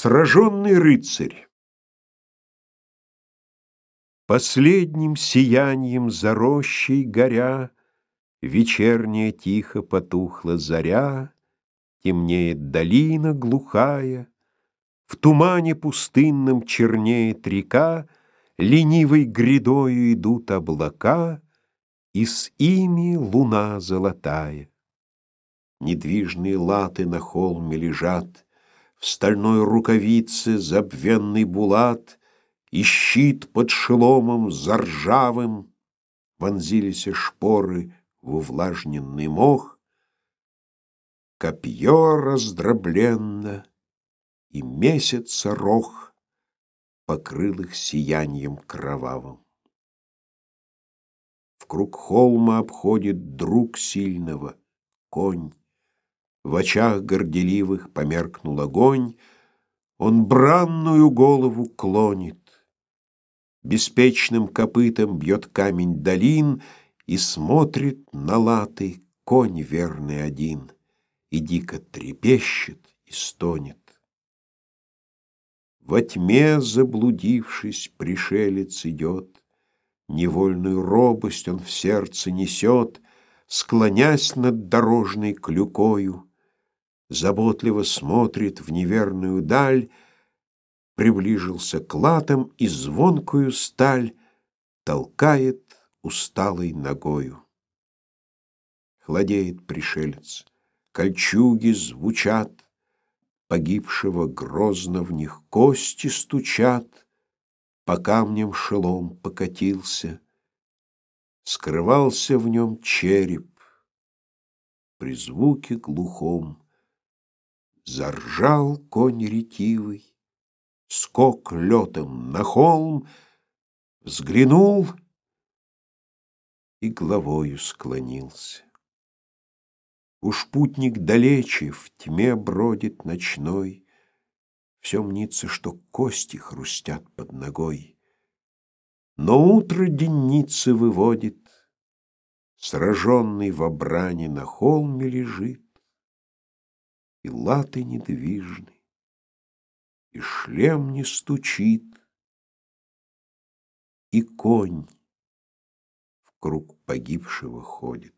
Сраженный рыцарь Последним сиянием за рощей горя Вечерняя тихо потухла заря, Темнеет долина глухая, В тумане пустынном чернеет река, Ленивой грядою идут облака, И с ими луна золотая. Недвижные латы на холме лежат, в стальной рукавице забвенный булат И щит под шеломом заржавым Вонзились шпоры в увлажненный мох, Копье раздробленно, и месяц рог Покрыл их сиянием кровавым. В круг холма обходит друг сильного конь. В очах горделивых померкнул огонь, Он бранную голову клонит. Беспечным копытом бьет камень долин И смотрит на латы конь верный один, И дико трепещет и стонет. Во тьме заблудившись, пришелец идет, Невольную робость он в сердце несет, Склонясь над дорожной клюкою, заботливо смотрит в неверную даль, приближился к латам и звонкую сталь толкает усталой ногою. Хладеет пришелец, кольчуги звучат, погибшего грозно в них кости стучат, по камням шелом покатился, скрывался в нем череп. При звуке глухом Заржал конь ретивый, скок летом на холм, Взглянул и головою склонился. Уж путник далече в тьме бродит ночной, Все мнится, что кости хрустят под ногой. Но утро денницы выводит, Сраженный в брани на холме лежит, и латы недвижны, и шлем не стучит, и конь в круг погибшего ходит.